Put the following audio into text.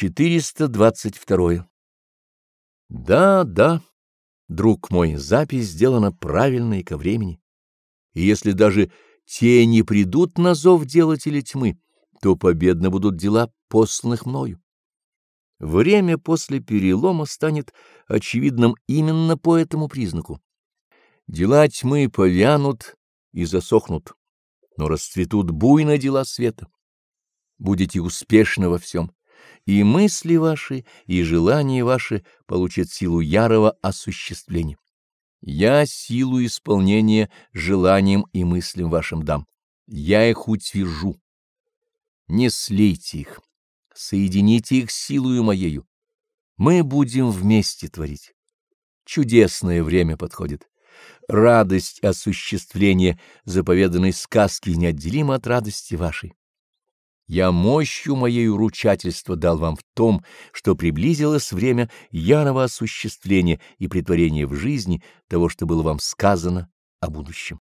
422. Да, да, друг мой, запись сделана правильно и ко времени. И если даже те не придут на зов делателя тьмы, то победно будут дела посланных мною. Время после перелома станет очевидным именно по этому признаку. Дела тьмы повянут и засохнут, но расцветут буйно дела света. Будете успешны во всем, и мысли ваши, и желания ваши получат силу ярого осуществления. Я силу исполнения желаниям и мыслям вашим дам. Я их утвержу. Не слейте их, соедините их силою моею. Мы будем вместе творить. Чудесное время подходит. Радость осуществления заповеданной сказки неотделима от радости вашей. Я мощью моей ручательства дал вам в том, что приблизилось время ярого осуществления и притворения в жизни того, что было вам сказано о будущем.